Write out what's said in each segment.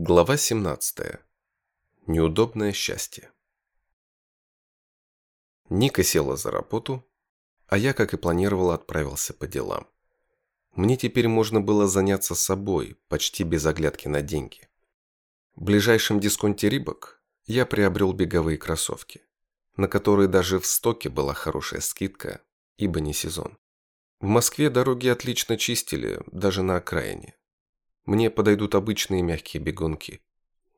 Глава 17. Неудобное счастье. Ника села за работу, а я, как и планировал, отправился по делам. Мне теперь можно было заняться собой, почти без оглядки на деньги. В ближайшем дисконте Рибок я приобрел беговые кроссовки, на которые даже в стоке была хорошая скидка, ибо не сезон. В Москве дороги отлично чистили, даже на окраине. Мне подойдут обычные мягкие бегунки.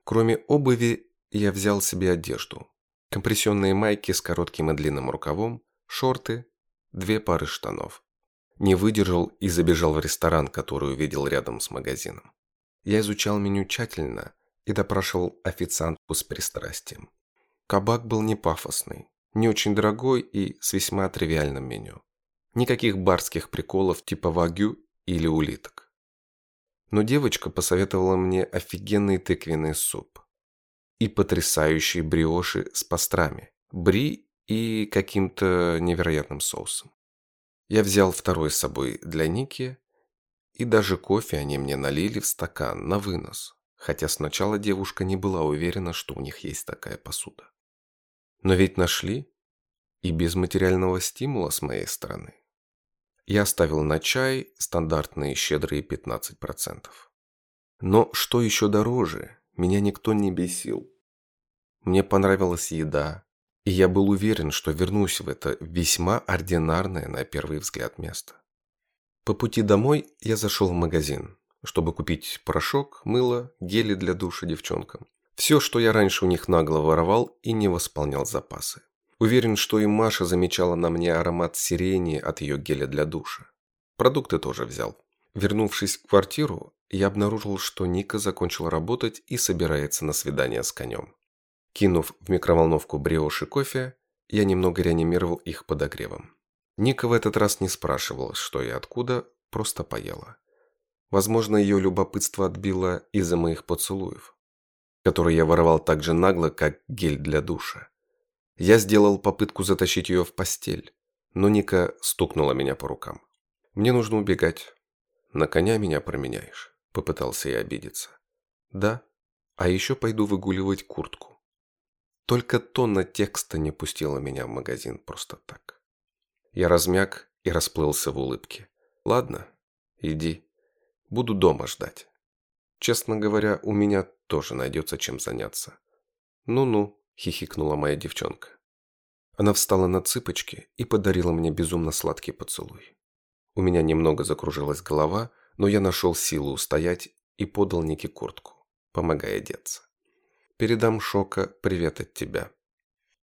Кроме обуви, я взял себе одежду. Компрессионные майки с коротким и длинным рукавом, шорты, две пары штанов. Не выдержал и забежал в ресторан, который увидел рядом с магазином. Я изучал меню тщательно и допрашивал официантку с пристрастием. Кабак был не пафосный, не очень дорогой и с весьма тривиальным меню. Никаких барских приколов типа вагю или улиток но девочка посоветовала мне офигенный тыквенный суп и потрясающие бриоши с пастрами, бри и каким-то невероятным соусом. Я взял второй с собой для Ники, и даже кофе они мне налили в стакан на вынос, хотя сначала девушка не была уверена, что у них есть такая посуда. Но ведь нашли, и без материального стимула с моей стороны. Я ставил на чай стандартные щедрые 15%. Но что еще дороже, меня никто не бесил. Мне понравилась еда, и я был уверен, что вернусь в это весьма ординарное на первый взгляд место. По пути домой я зашел в магазин, чтобы купить порошок, мыло, гели для душа девчонкам. Все, что я раньше у них нагло воровал и не восполнял запасы. Уверен, что и Маша замечала на мне аромат сирени от ее геля для душа. Продукты тоже взял. Вернувшись в квартиру, я обнаружил, что Ника закончила работать и собирается на свидание с конем. Кинув в микроволновку бриоши кофе, я немного реанимировал их подогревом. Ника в этот раз не спрашивала, что и откуда, просто поела. Возможно, ее любопытство отбило из-за моих поцелуев, которые я воровал так же нагло, как гель для душа. Я сделал попытку затащить ее в постель, но Ника стукнула меня по рукам. «Мне нужно убегать. На коня меня променяешь», – попытался я обидеться. «Да, а еще пойду выгуливать куртку». Только тонна текста не пустила меня в магазин просто так. Я размяк и расплылся в улыбке. «Ладно, иди. Буду дома ждать. Честно говоря, у меня тоже найдется чем заняться. Ну-ну» хихикнула моя девчонка. Она встала на цыпочки и подарила мне безумно сладкий поцелуй. У меня немного закружилась голова, но я нашел силу устоять и подал Нике куртку, помогая одеться. Передам Шока привет от тебя.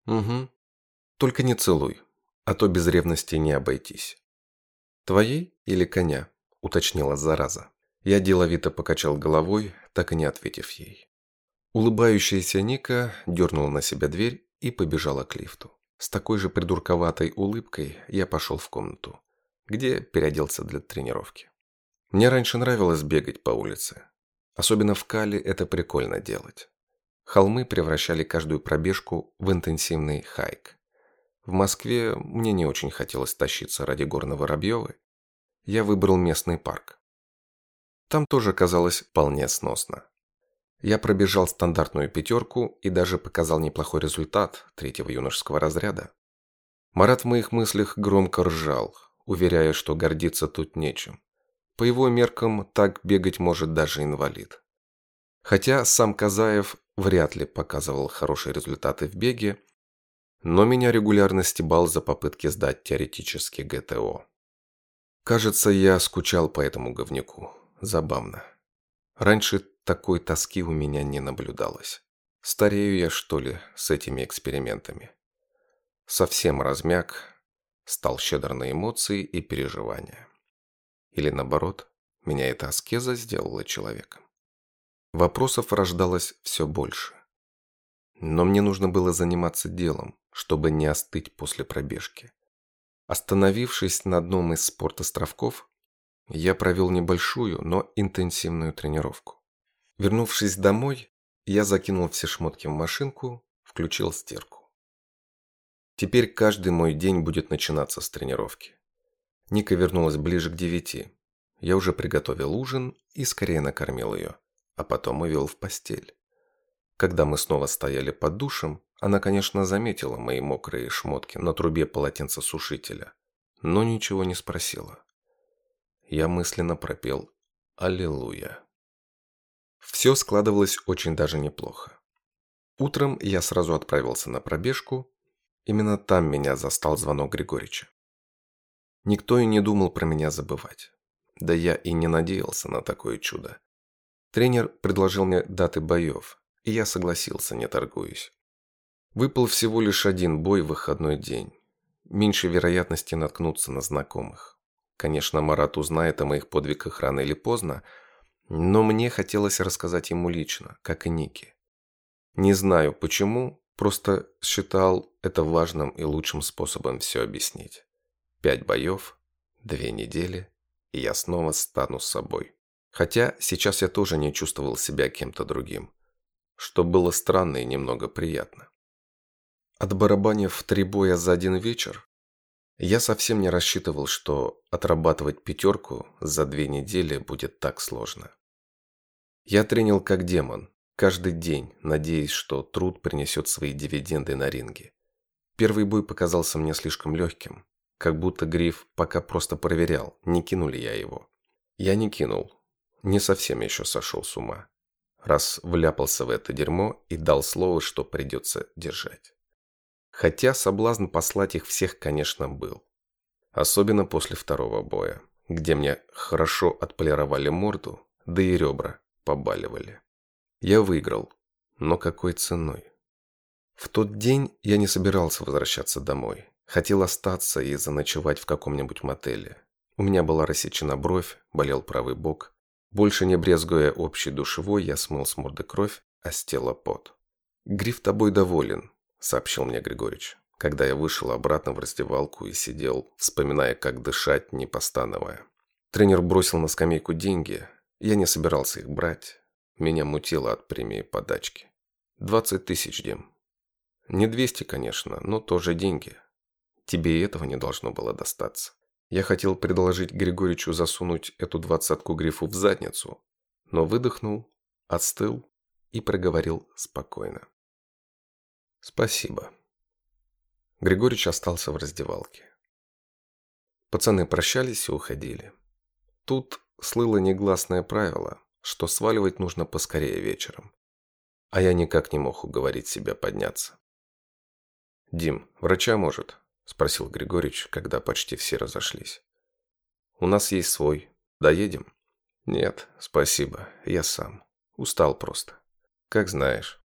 Угу. Только не целуй, а то без ревности не обойтись. Твоей или коня? Уточнила зараза. Я деловито покачал головой, так и не ответив ей. Улыбающаяся Ника дернула на себя дверь и побежала к лифту. С такой же придурковатой улыбкой я пошел в комнату, где переоделся для тренировки. Мне раньше нравилось бегать по улице. Особенно в Кали это прикольно делать. Холмы превращали каждую пробежку в интенсивный хайк. В Москве мне не очень хотелось тащиться ради горного Воробьевы. Я выбрал местный парк. Там тоже казалось вполне сносно. Я пробежал стандартную пятерку и даже показал неплохой результат третьего юношеского разряда. Марат в моих мыслях громко ржал, уверяя, что гордиться тут нечем. По его меркам так бегать может даже инвалид. Хотя сам Казаев вряд ли показывал хорошие результаты в беге, но меня регулярно стебал за попытки сдать теоретически ГТО. Кажется, я скучал по этому говнюку. Забавно. Раньше такой тоски у меня не наблюдалось. Старею я, что ли, с этими экспериментами? Совсем размяк, стал щедр на эмоции и переживания. Или наоборот, меня эта аскеза сделала человеком. Вопросов рождалось все больше. Но мне нужно было заниматься делом, чтобы не остыть после пробежки. Остановившись на одном из спортостровков, я провел небольшую, но интенсивную тренировку. Вернувшись домой, я закинул все шмотки в машинку, включил стирку. Теперь каждый мой день будет начинаться с тренировки. Ника вернулась ближе к девяти. Я уже приготовил ужин и скорее накормил ее. а потом увел в постель. Когда мы снова стояли под душем, она, конечно, заметила мои мокрые шмотки на трубе полотенцесушителя, но ничего не спросила. Я мысленно пропел «Аллилуйя». Все складывалось очень даже неплохо. Утром я сразу отправился на пробежку. Именно там меня застал звонок Григорича. Никто и не думал про меня забывать. Да я и не надеялся на такое чудо. Тренер предложил мне даты боев, и я согласился, не торгуясь. Выпал всего лишь один бой в выходной день. Меньше вероятности наткнуться на знакомых. Конечно, Марат узнает о моих подвигах рано или поздно, но мне хотелось рассказать ему лично, как и Нике. Не знаю почему, просто считал это важным и лучшим способом все объяснить. Пять боев, две недели, и я снова стану собой. Хотя сейчас я тоже не чувствовал себя кем-то другим, что было странно и немного приятно. От барабанев три боя за один вечер я совсем не рассчитывал, что отрабатывать пятерку за две недели будет так сложно. Я тренил как демон, каждый день, надеясь, что труд принесет свои дивиденды на ринге. Первый бой показался мне слишком легким, как будто Гриф пока просто проверял, не кинул ли я его. Я не кинул, не совсем еще сошел с ума, раз вляпался в это дерьмо и дал слово, что придется держать. Хотя соблазн послать их всех, конечно, был. Особенно после второго боя, где мне хорошо отполировали морду, да и ребра побаливали. Я выиграл, но какой ценой? В тот день я не собирался возвращаться домой. Хотел остаться и заночевать в каком-нибудь мотеле. У меня была рассечена бровь, болел правый бок. Больше не брезгуя общей душевой, я смыл с морды кровь, а с тела пот. «Гриф тобой доволен», – сообщил мне Григорьевич, когда я вышел обратно в раздевалку и сидел, вспоминая, как дышать, не постановая. Тренер бросил на скамейку деньги, я не собирался их брать. Меня мутило от премии подачки. Двадцать тысяч, Дим. Не двести, конечно, но тоже деньги. Тебе и этого не должно было достаться. Я хотел предложить Григоричу засунуть эту двадцатку грифу в задницу, но выдохнул, отстыл и проговорил спокойно. Спасибо. Григорич остался в раздевалке. Пацаны прощались и уходили. Тут слыло негласное правило, что сваливать нужно поскорее вечером. А я никак не мог уговорить себя подняться. «Дим, врача может?» – спросил Григорьевич, когда почти все разошлись. «У нас есть свой. Доедем?» «Нет, спасибо. Я сам. Устал просто. Как знаешь».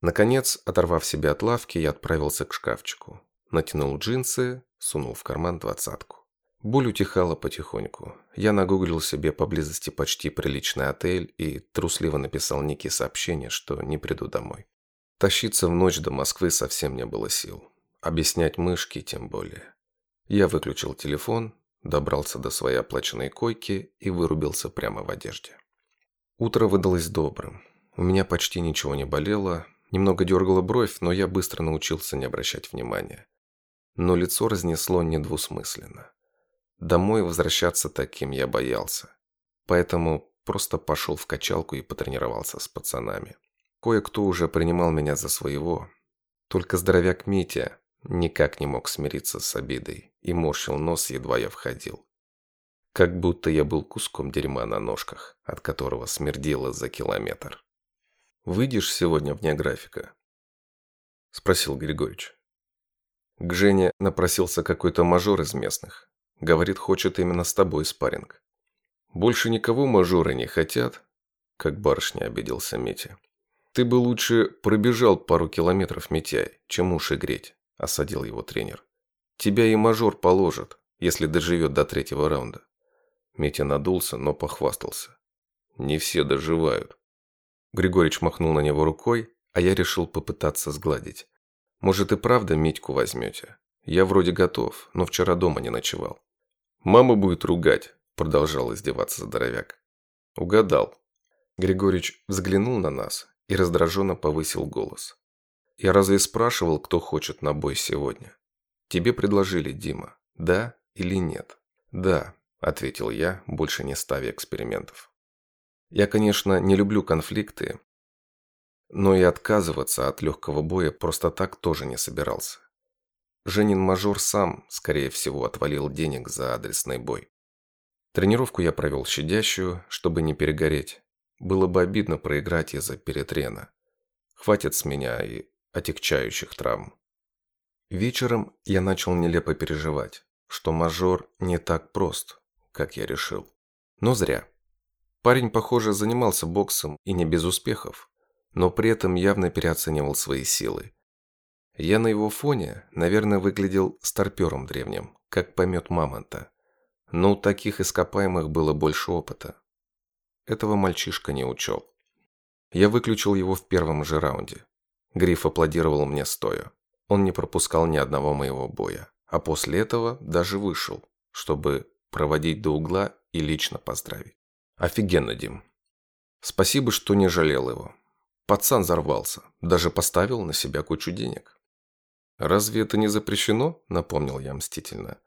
Наконец, оторвав себя от лавки, я отправился к шкафчику. Натянул джинсы, сунул в карман двадцатку. Боль утихала потихоньку. Я нагуглил себе поблизости почти приличный отель и трусливо написал Нике сообщение, что не приду домой. Тащиться в ночь до Москвы совсем не было сил. Объяснять мышки тем более. Я выключил телефон, добрался до своей оплаченной койки и вырубился прямо в одежде. Утро выдалось добрым. У меня почти ничего не болело, немного дергала бровь, но я быстро научился не обращать внимания. Но лицо разнесло недвусмысленно. Домой возвращаться таким я боялся. Поэтому просто пошел в качалку и потренировался с пацанами. Кое-кто уже принимал меня за своего. Только здоровяк Митя никак не мог смириться с обидой и морщил нос, едва я входил. Как будто я был куском дерьма на ножках, от которого смердело за километр. «Выйдешь сегодня вне графика?» – спросил Григорьевич. К Жене напросился какой-то мажор из местных. Говорит, хочет именно с тобой спарринг. Больше никого мажоры не хотят, как барышня обиделся Митя. Ты бы лучше пробежал пару километров, Митяй, чем уши греть, осадил его тренер. Тебя и мажор положат, если доживет до третьего раунда. Митя надулся, но похвастался. Не все доживают. Григорьевич махнул на него рукой, а я решил попытаться сгладить. Может и правда Митьку возьмете? Я вроде готов, но вчера дома не ночевал. «Мама будет ругать», – продолжал издеваться здоровяк. «Угадал». Григорьевич взглянул на нас и раздраженно повысил голос. «Я разве спрашивал, кто хочет на бой сегодня? Тебе предложили, Дима, да или нет?» «Да», – ответил я, больше не ставя экспериментов. Я, конечно, не люблю конфликты, но и отказываться от легкого боя просто так тоже не собирался. Женин мажор сам, скорее всего, отвалил денег за адресный бой. Тренировку я провел щадящую, чтобы не перегореть. Было бы обидно проиграть из-за перетрена. Хватит с меня и отягчающих травм. Вечером я начал нелепо переживать, что мажор не так прост, как я решил. Но зря. Парень, похоже, занимался боксом и не без успехов, но при этом явно переоценивал свои силы. Я на его фоне, наверное, выглядел старпером древним, как помет мамонта. Но у таких ископаемых было больше опыта. Этого мальчишка не учел. Я выключил его в первом же раунде. Гриф аплодировал мне стоя. Он не пропускал ни одного моего боя. А после этого даже вышел, чтобы проводить до угла и лично поздравить. Офигенно, Дим. Спасибо, что не жалел его. Пацан взорвался, даже поставил на себя кучу денег. «Разве это не запрещено?» – напомнил я мстительно.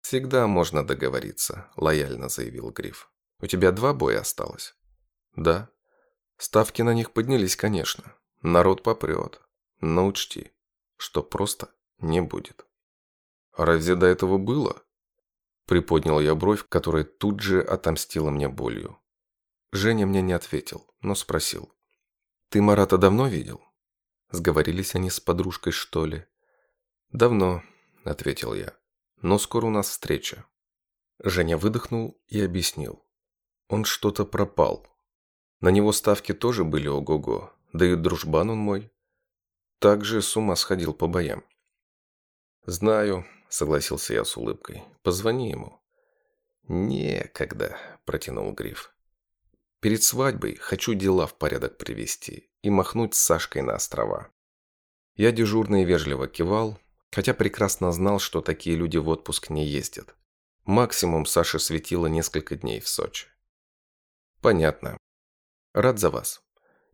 «Всегда можно договориться», – лояльно заявил Гриф. «У тебя два боя осталось?» «Да». Ставки на них поднялись, конечно. Народ попрет. Но учти, что просто не будет. «А разве до этого было?» Приподнял я бровь, которая тут же отомстила мне болью. Женя мне не ответил, но спросил. «Ты Марата давно видел?» Сговорились они с подружкой, что ли? «Давно», — ответил я. «Но скоро у нас встреча». Женя выдохнул и объяснил. Он что-то пропал. На него ставки тоже были ого-го, да и дружбан он мой. Также с ума сходил по боям. «Знаю», – согласился я с улыбкой. «Позвони ему». «Некогда», – протянул Гриф. «Перед свадьбой хочу дела в порядок привести и махнуть с Сашкой на острова». Я дежурно и вежливо кивал, хотя прекрасно знал, что такие люди в отпуск не ездят. Максимум Саше светило несколько дней в Сочи. «Понятно. Рад за вас.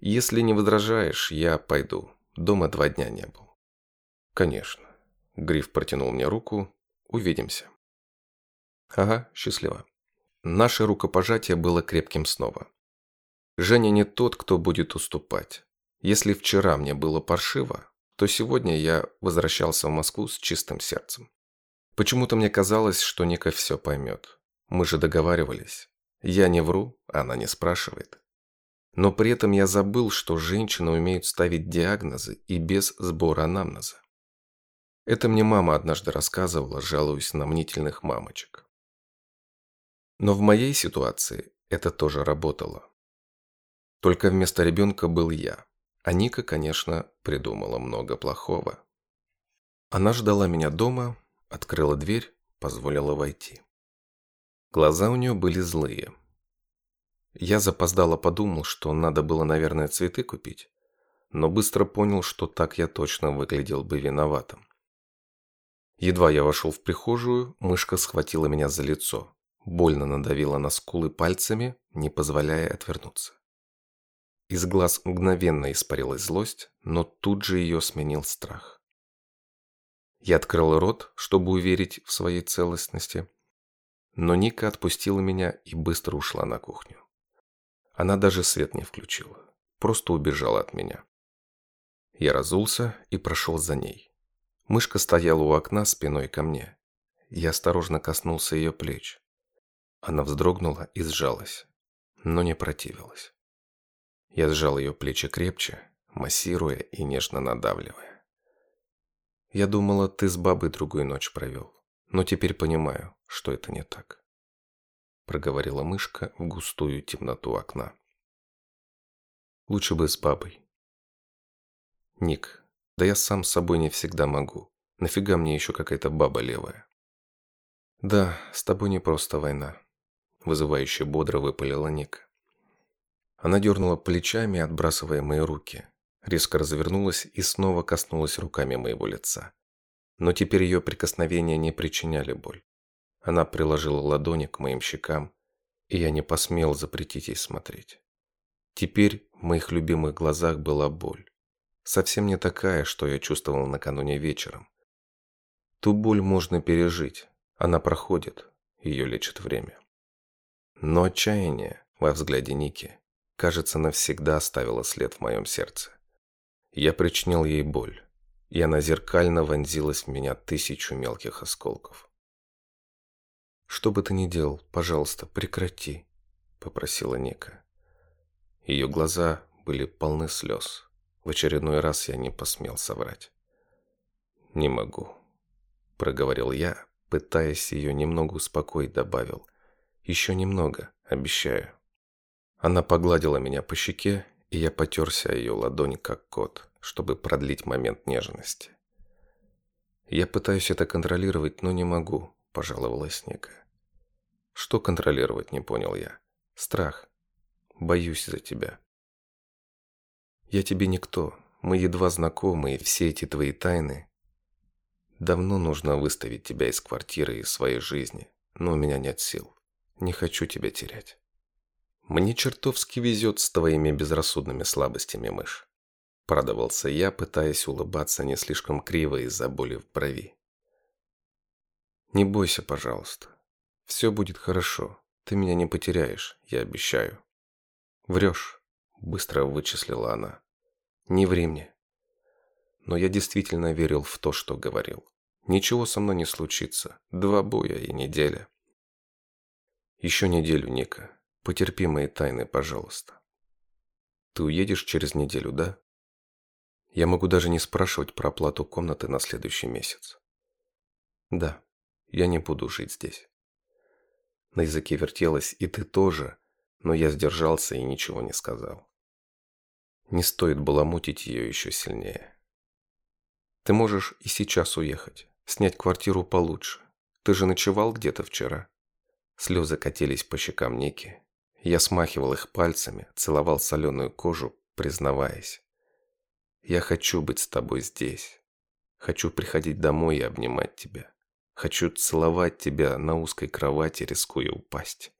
Если не возражаешь, я пойду. Дома два дня не был». «Конечно». Гриф протянул мне руку. «Увидимся». «Ага, счастливо». Наше рукопожатие было крепким снова. Женя не тот, кто будет уступать. Если вчера мне было паршиво, то сегодня я возвращался в Москву с чистым сердцем. Почему-то мне казалось, что Ника все поймет. Мы же договаривались. Я не вру, она не спрашивает. Но при этом я забыл, что женщины умеют ставить диагнозы и без сбора анамнеза. Это мне мама однажды рассказывала, жалуясь на мнительных мамочек. Но в моей ситуации это тоже работало. Только вместо ребенка был я. А Ника, конечно, придумала много плохого. Она ждала меня дома, открыла дверь, позволила войти. Глаза у нее были злые. Я запоздало подумал, что надо было, наверное, цветы купить, но быстро понял, что так я точно выглядел бы виноватым. Едва я вошел в прихожую, мышка схватила меня за лицо, больно надавила на скулы пальцами, не позволяя отвернуться. Из глаз мгновенно испарилась злость, но тут же ее сменил страх. Я открыл рот, чтобы уверить в своей целостности, но Ника отпустила меня и быстро ушла на кухню. Она даже свет не включила, просто убежала от меня. Я разулся и прошел за ней. Мышка стояла у окна спиной ко мне. Я осторожно коснулся ее плеч. Она вздрогнула и сжалась, но не противилась. Я сжал ее плечи крепче, массируя и нежно надавливая. Я думала, ты с бабой другую ночь провел, но теперь понимаю, что это не так. Проговорила мышка в густую темноту окна. Лучше бы с бабой. Ник, да я сам с собой не всегда могу. Нафига мне еще какая-то баба левая? Да, с тобой не просто война. Вызывающе бодро выпалила Ника. Она дернула плечами, отбрасывая мои руки. Резко развернулась и снова коснулась руками моего лица. Но теперь ее прикосновения не причиняли боль. Она приложила ладони к моим щекам, и я не посмел запретить ей смотреть. Теперь в моих любимых глазах была боль. Совсем не такая, что я чувствовал накануне вечером. Ту боль можно пережить. Она проходит. Ее лечит время. Но отчаяние, во взгляде Ники, кажется, навсегда оставила след в моем сердце. Я причинил ей боль, и она зеркально вонзилась в меня тысячу мелких осколков. «Что бы ты ни делал, пожалуйста, прекрати», — попросила Ника. Ее глаза были полны слез. В очередной раз я не посмел соврать. «Не могу», — проговорил я, пытаясь ее немного успокоить, добавил. «Еще немного, обещаю». Она погладила меня по щеке, и я потерся о ее ладонь, как кот, чтобы продлить момент нежности. «Я пытаюсь это контролировать, но не могу», – пожаловалась Ника. «Что контролировать?» – не понял я. «Страх. Боюсь за тебя». «Я тебе никто. Мы едва знакомы, и все эти твои тайны. Давно нужно выставить тебя из квартиры и своей жизни, но у меня нет сил. Не хочу тебя терять». «Мне чертовски везет с твоими безрассудными слабостями, мышь», – продавался я, пытаясь улыбаться не слишком криво из-за боли в брови. «Не бойся, пожалуйста. Все будет хорошо. Ты меня не потеряешь, я обещаю». «Врешь», – быстро вычислила она. «Не ври мне». Но я действительно верил в то, что говорил. Ничего со мной не случится. Два боя и неделя. Еще неделю, Ника. Потерпи мои тайны, пожалуйста. Ты уедешь через неделю, да? Я могу даже не спрашивать про оплату комнаты на следующий месяц. Да, я не буду жить здесь. На языке вертелось «и ты тоже», но я сдержался и ничего не сказал. Не стоит было мутить ее еще сильнее. Ты можешь и сейчас уехать, снять квартиру получше. Ты же ночевал где-то вчера. Слезы катились по щекам Ники, я смахивал их пальцами, целовал соленую кожу, признаваясь. «Я хочу быть с тобой здесь. Хочу приходить домой и обнимать тебя. Хочу целовать тебя на узкой кровати, рискуя упасть.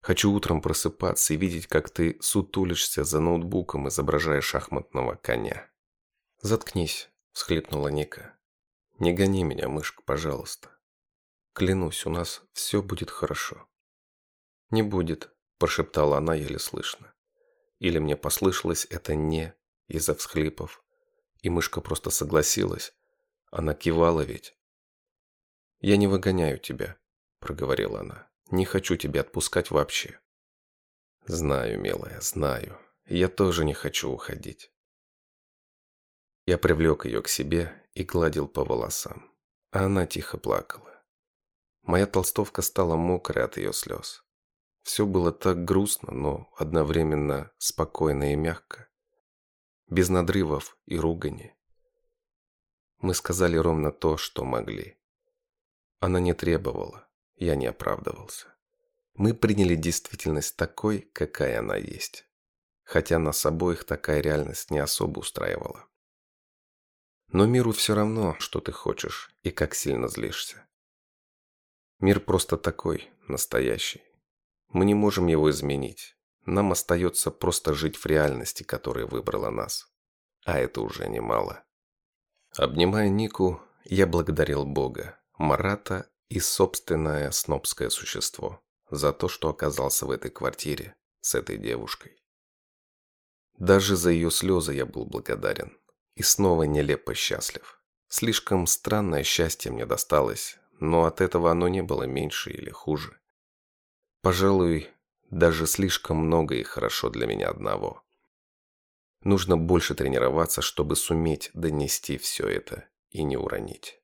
Хочу утром просыпаться и видеть, как ты сутулишься за ноутбуком, изображая шахматного коня». «Заткнись», – всхлипнула Ника. «Не гони меня, мышка, пожалуйста. Клянусь, у нас все будет хорошо». «Не будет», прошептала она еле слышно. Или мне послышалось это не из-за всхлипов, и мышка просто согласилась. Она кивала ведь. «Я не выгоняю тебя», — проговорила она. «Не хочу тебя отпускать вообще». «Знаю, милая, знаю. Я тоже не хочу уходить». Я привлек ее к себе и гладил по волосам, а она тихо плакала. Моя толстовка стала мокрой от ее слез. Все было так грустно, но одновременно спокойно и мягко. Без надрывов и ругани. Мы сказали ровно то, что могли. Она не требовала, я не оправдывался. Мы приняли действительность такой, какая она есть. Хотя нас обоих такая реальность не особо устраивала. Но миру все равно, что ты хочешь и как сильно злишься. Мир просто такой, настоящий. Мы не можем его изменить. Нам остается просто жить в реальности, которая выбрала нас. А это уже немало. Обнимая Нику, я благодарил Бога, Марата и собственное снобское существо за то, что оказался в этой квартире с этой девушкой. Даже за ее слезы я был благодарен. И снова нелепо счастлив. Слишком странное счастье мне досталось, но от этого оно не было меньше или хуже. Пожалуй, даже слишком много и хорошо для меня одного. Нужно больше тренироваться, чтобы суметь донести все это и не уронить.